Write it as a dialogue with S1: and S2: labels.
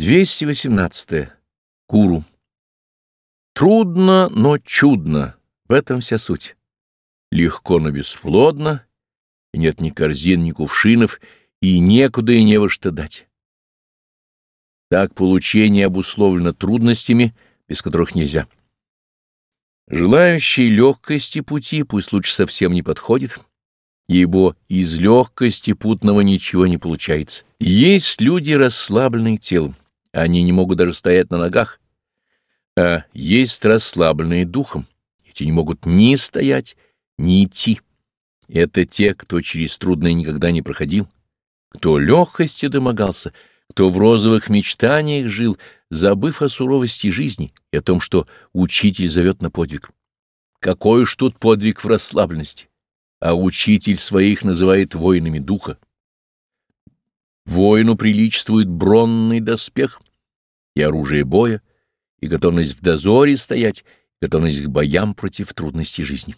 S1: 218. Куру. Трудно, но чудно. В этом вся суть. Легко, но бесплодно. И нет ни корзин, ни кувшинов, и некуда и не во что дать. Так получение обусловлено трудностями, без которых нельзя. Желающий легкости пути пусть лучше совсем не подходит, ибо из легкости путного ничего не получается. Есть люди, расслабленные телом. Они не могут даже стоять на ногах. А есть расслабленные духом. Эти не могут ни стоять, ни идти. Это те, кто через трудное никогда не проходил, кто легкости домогался, кто в розовых мечтаниях жил, забыв о суровости жизни и о том, что учитель зовет на подвиг. Какой уж тут подвиг в расслабленности, а учитель своих называет воинами духа. Воину приличествует бронный доспех и оружие боя, и готовность в дозоре стоять, готовность к боям против трудностей жизни.